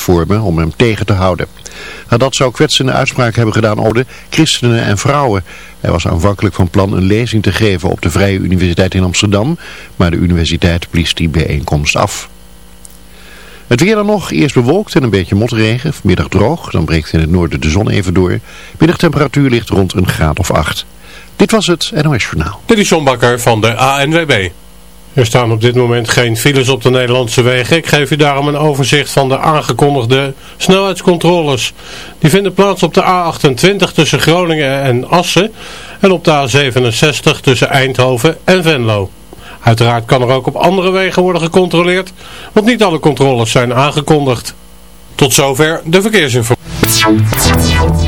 vormen om hem tegen te houden. Haddad zou kwetsende uitspraken hebben gedaan over de christenen en vrouwen. Hij was aanvankelijk van plan een lezing te geven op de Vrije Universiteit in Amsterdam, maar de universiteit blies die bijeenkomst af. Het weer dan nog, eerst bewolkt en een beetje motregen, vanmiddag droog, dan breekt in het noorden de zon even door. Middagtemperatuur ligt rond een graad of acht. Dit was het NOS Journaal. Dit is John Bakker van de ANWB. Er staan op dit moment geen files op de Nederlandse wegen. Ik geef u daarom een overzicht van de aangekondigde snelheidscontroles. Die vinden plaats op de A28 tussen Groningen en Assen en op de A67 tussen Eindhoven en Venlo. Uiteraard kan er ook op andere wegen worden gecontroleerd, want niet alle controles zijn aangekondigd. Tot zover de verkeersinformatie.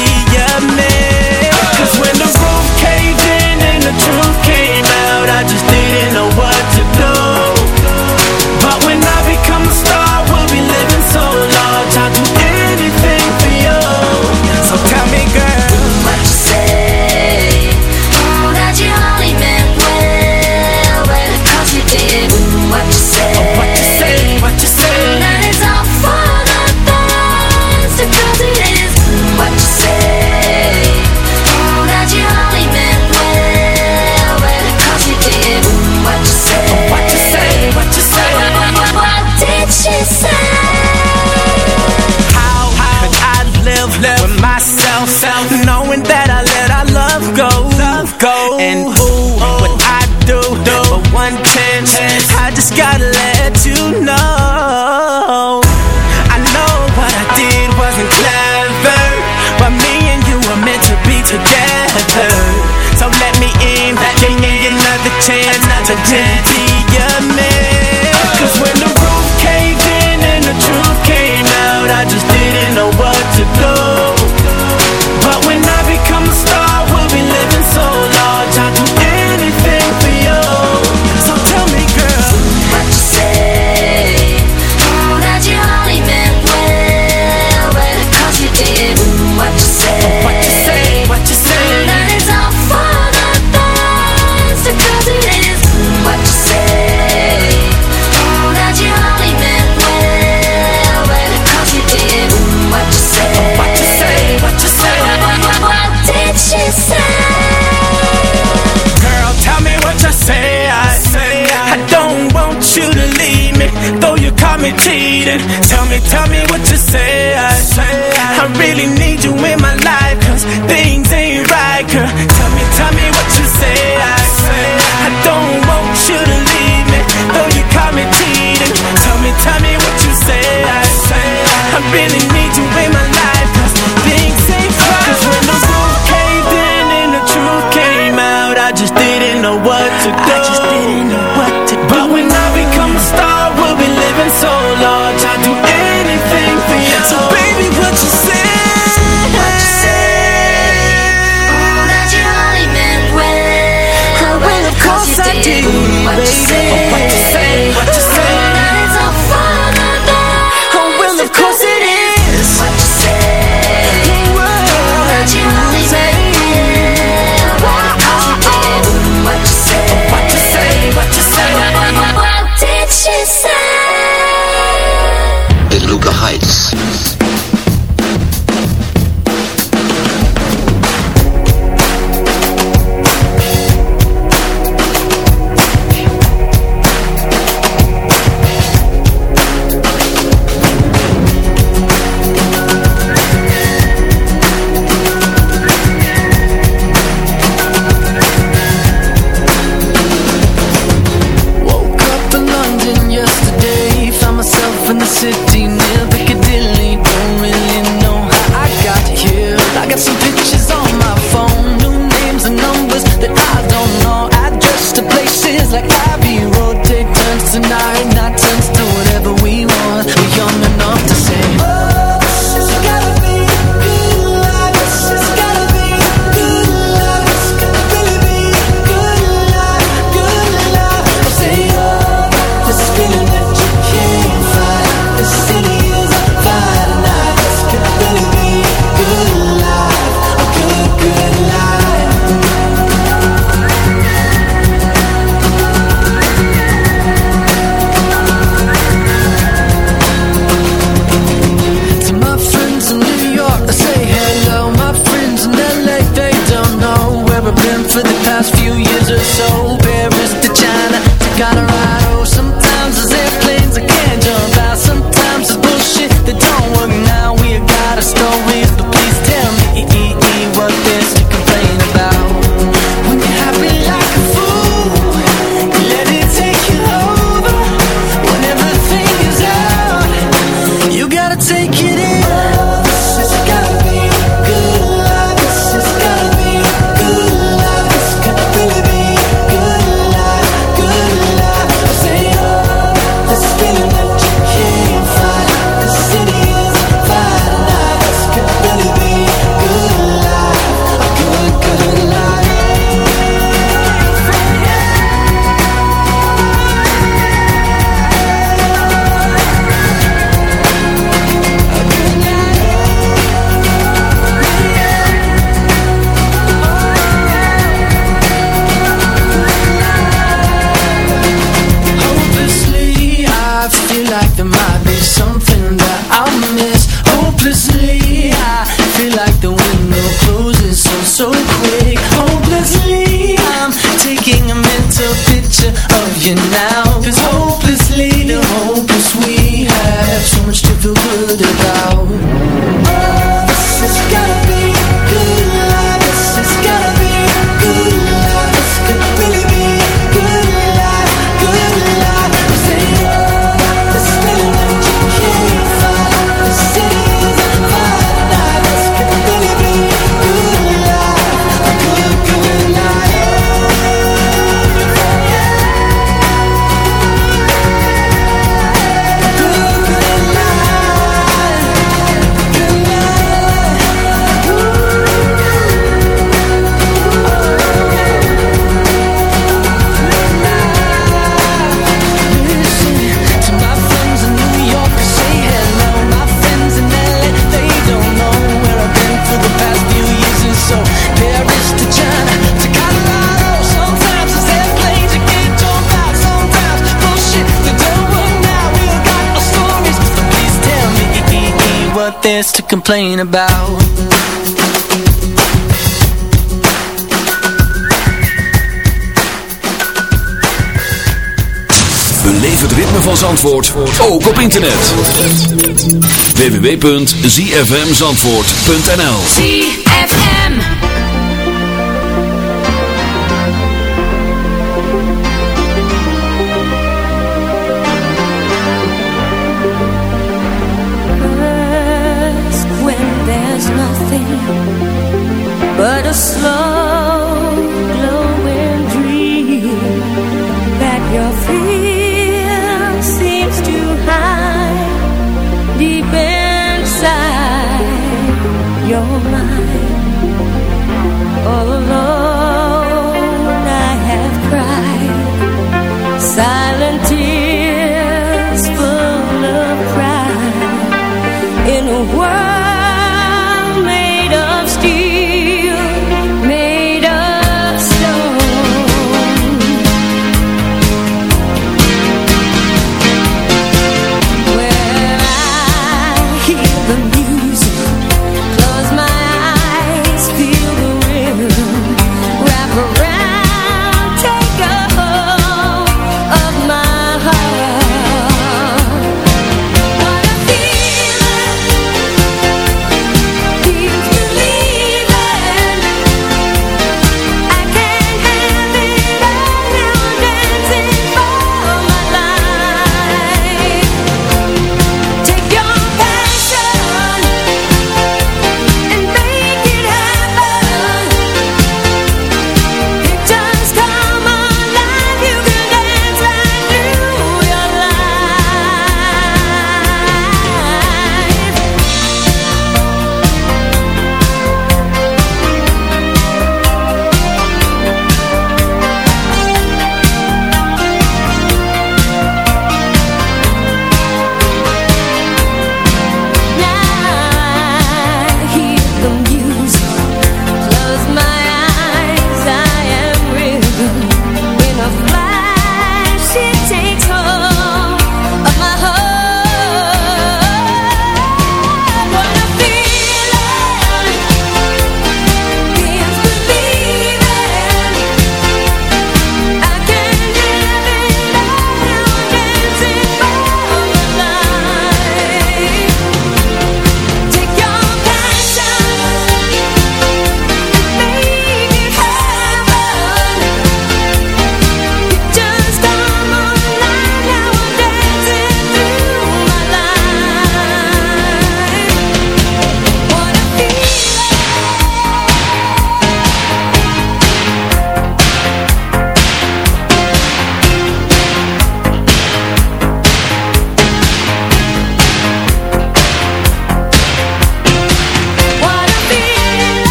complain about. Beleef het ritme van Zandvoort, ook op internet. www.zfmzandvoort.nl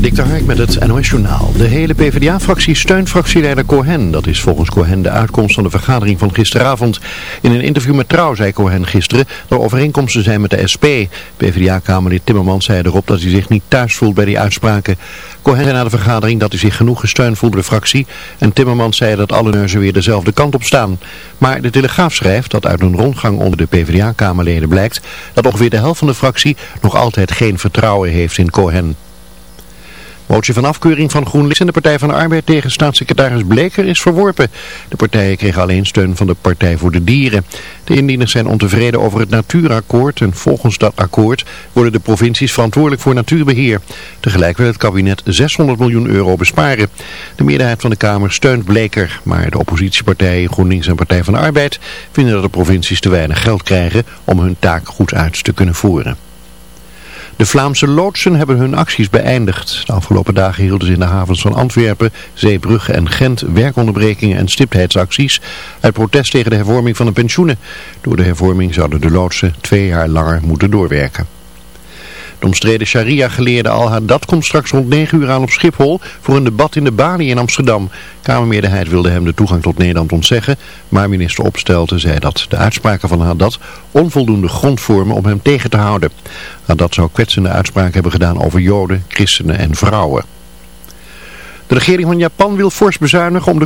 Dik de Hark met het NOS Journaal. De hele PvdA-fractie steunt fractieleider Cohen. Dat is volgens Cohen de uitkomst van de vergadering van gisteravond. In een interview met Trouw zei Cohen gisteren dat er overeenkomsten zijn met de SP. PvdA-kamerlid Timmermans zei erop dat hij zich niet thuis voelt bij die uitspraken. Cohen zei na de vergadering dat hij zich genoeg gesteund voelde door de fractie. En Timmermans zei dat alle neuzen weer dezelfde kant op staan. Maar de Telegraaf schrijft dat uit een rondgang onder de PvdA-kamerleden blijkt dat ongeveer de helft van de fractie nog altijd geen vertrouwen heeft in Cohen. Motie van afkeuring van GroenLinks en de Partij van de Arbeid tegen staatssecretaris Bleker is verworpen. De partijen kregen alleen steun van de Partij voor de Dieren. De indieners zijn ontevreden over het natuurakkoord en volgens dat akkoord worden de provincies verantwoordelijk voor natuurbeheer. Tegelijk wil het kabinet 600 miljoen euro besparen. De meerderheid van de Kamer steunt Bleker, maar de oppositiepartijen GroenLinks en Partij van de Arbeid vinden dat de provincies te weinig geld krijgen om hun taak goed uit te kunnen voeren. De Vlaamse loodsen hebben hun acties beëindigd. De afgelopen dagen hielden ze in de havens van Antwerpen, Zeebrugge en Gent werkonderbrekingen en stiptheidsacties uit protest tegen de hervorming van de pensioenen. Door de hervorming zouden de loodsen twee jaar langer moeten doorwerken. De omstreden sharia-geleerde Al-Haddad komt straks rond 9 uur aan op Schiphol voor een debat in de Bali in Amsterdam. Kamermeerderheid wilde hem de toegang tot Nederland ontzeggen, maar minister Opstelten zei dat de uitspraken van Haddad onvoldoende grond vormen om hem tegen te houden. Haddad zou kwetsende uitspraken hebben gedaan over joden, christenen en vrouwen. De regering van Japan wil fors bezuinigen om de